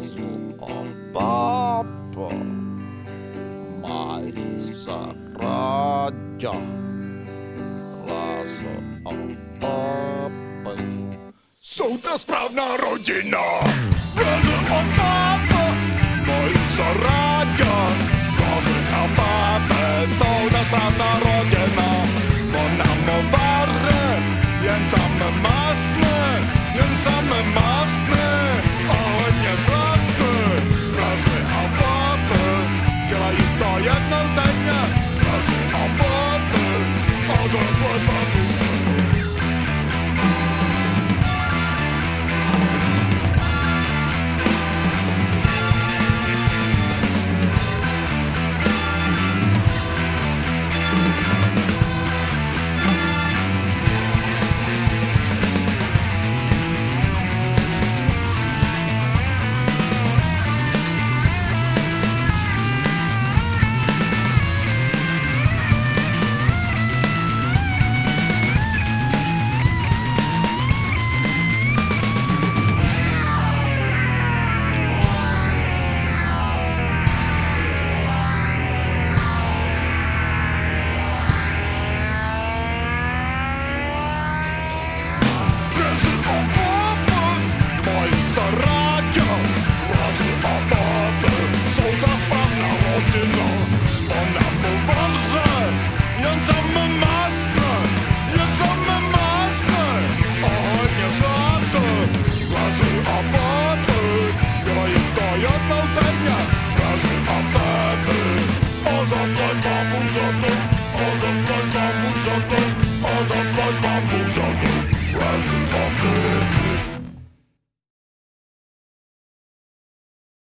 razu a pápa mají se ráda. Lázo a pápa jsou ta správná rodina. Lázo a pápa mají se ráda. Lázo a pápa jsou ta správná rodina. Ona mu vaře, jen samé mastné, azatlanma húzató, azatlanma húzató, azatlanma húzató, ez a